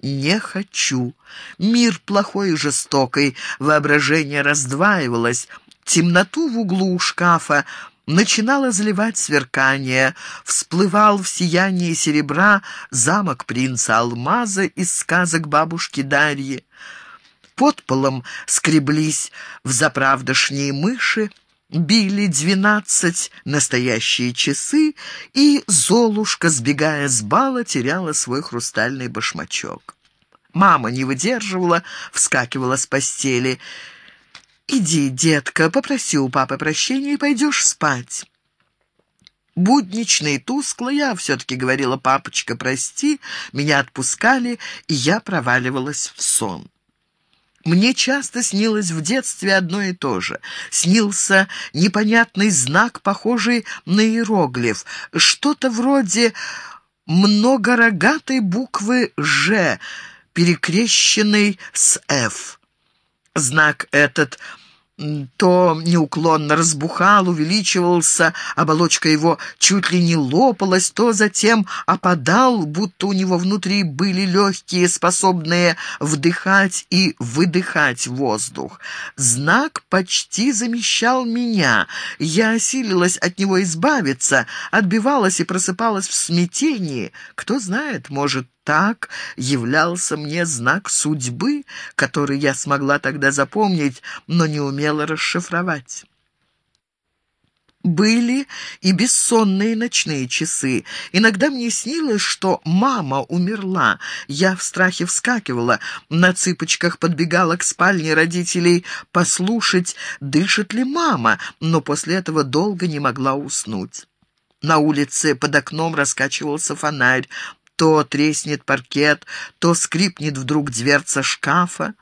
не хочу. Мир плохой и жестокий, воображение раздваивалось. Темноту в углу у шкафа начинало заливать сверкание. Всплывал в сиянии серебра замок принца Алмаза из сказок бабушки Дарьи. Под полом скреблись в заправдошние мыши, Били двенадцать настоящие часы, и Золушка, сбегая с бала, теряла свой хрустальный башмачок. Мама не выдерживала, вскакивала с постели. «Иди, детка, попроси у папы прощения и пойдешь спать». Буднично и тускло я все-таки говорила, «Папочка, прости», меня отпускали, и я проваливалась в сон. Мне часто снилось в детстве одно и то же. Снился непонятный знак, похожий на иероглиф, что-то вроде многорогатой буквы «Ж», перекрещенной с «Ф». Знак этот – то неуклонно разбухал, увеличивался, оболочка его чуть ли не лопалась, то затем опадал, будто у него внутри были легкие, способные вдыхать и выдыхать воздух. Знак почти замещал меня. Я осилилась от него избавиться, отбивалась и просыпалась в смятении. Кто знает, может, так являлся мне знак судьбы, который я смогла тогда запомнить, но не умела расшифровать. Были и бессонные ночные часы. Иногда мне снилось, что мама умерла. Я в страхе вскакивала, на цыпочках подбегала к спальне родителей послушать, дышит ли мама, но после этого долго не могла уснуть. На улице под окном раскачивался фонарь. То треснет паркет, то скрипнет вдруг дверца шкафа.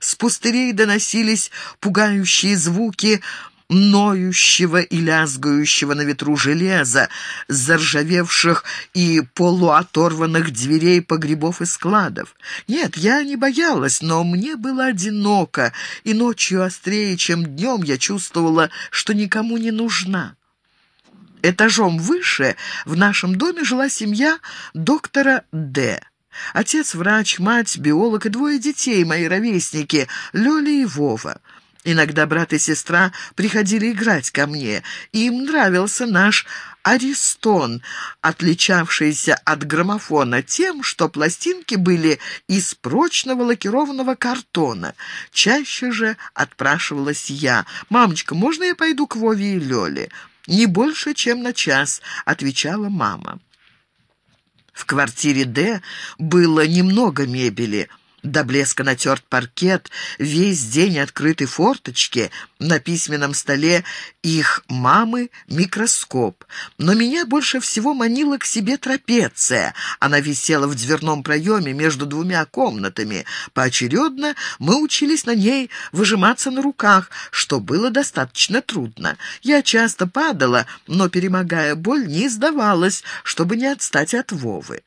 С пустырей доносились пугающие звуки ноющего и лязгающего на ветру железа, заржавевших и полуоторванных дверей погребов и складов. Нет, я не боялась, но мне было одиноко, и ночью острее, чем днем, я чувствовала, что никому не нужна. Этажом выше в нашем доме жила семья доктора Д. Отец врач, мать биолог и двое детей, мои ровесники, Лёля и Вова. Иногда брат и сестра приходили играть ко мне. Им нравился наш «Аристон», отличавшийся от граммофона тем, что пластинки были из прочного лакированного картона. Чаще же отпрашивалась я. «Мамочка, можно я пойду к Вове и Лёле?» «Не больше, чем на час», — отвечала мама. В квартире Д было немного мебели — до блеска натерт паркет, весь день открыты форточки, на письменном столе их мамы микроскоп. Но меня больше всего манила к себе трапеция. Она висела в дверном проеме между двумя комнатами. Поочередно мы учились на ней выжиматься на руках, что было достаточно трудно. Я часто падала, но, перемогая боль, не сдавалась, чтобы не отстать от Вовы.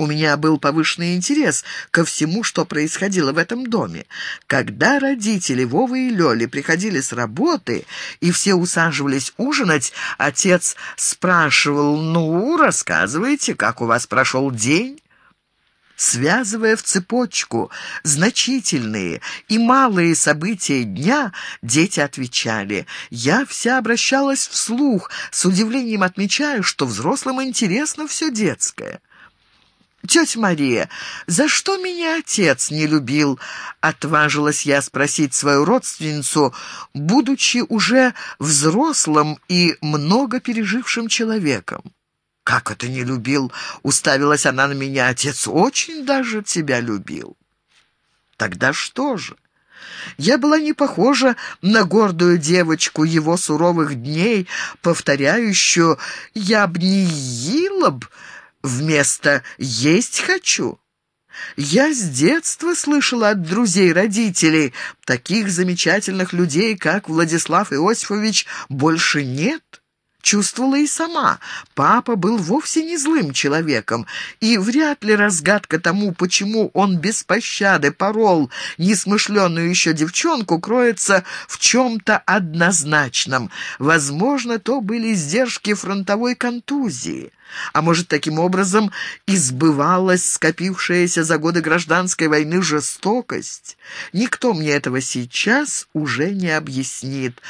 У меня был повышенный интерес ко всему, что происходило в этом доме. Когда родители Вовы и Лёли приходили с работы, и все усаживались ужинать, отец спрашивал, «Ну, рассказывайте, как у вас прошел день?» Связывая в цепочку значительные и малые события дня, дети отвечали. Я вся обращалась вслух, с удивлением отмечая, что взрослым интересно все детское. «Тетя Мария, за что меня отец не любил?» — отважилась я спросить свою родственницу, будучи уже взрослым и много пережившим человеком. «Как это не любил?» — уставилась она на меня. «Отец очень даже тебя любил». «Тогда что же?» Я была не похожа на гордую девочку его суровых дней, повторяющую «я б не ела б», вместо «есть хочу». Я с детства слышала от друзей-родителей, таких замечательных людей, как Владислав Иосифович, больше нет. Чувствовала и сама. Папа был вовсе не злым человеком, и вряд ли разгадка тому, почему он без пощады порол несмышленную еще девчонку, кроется в чем-то однозначном. Возможно, то были издержки фронтовой контузии. А может, таким образом избывалась скопившаяся за годы гражданской войны жестокость? Никто мне этого сейчас уже не объяснит.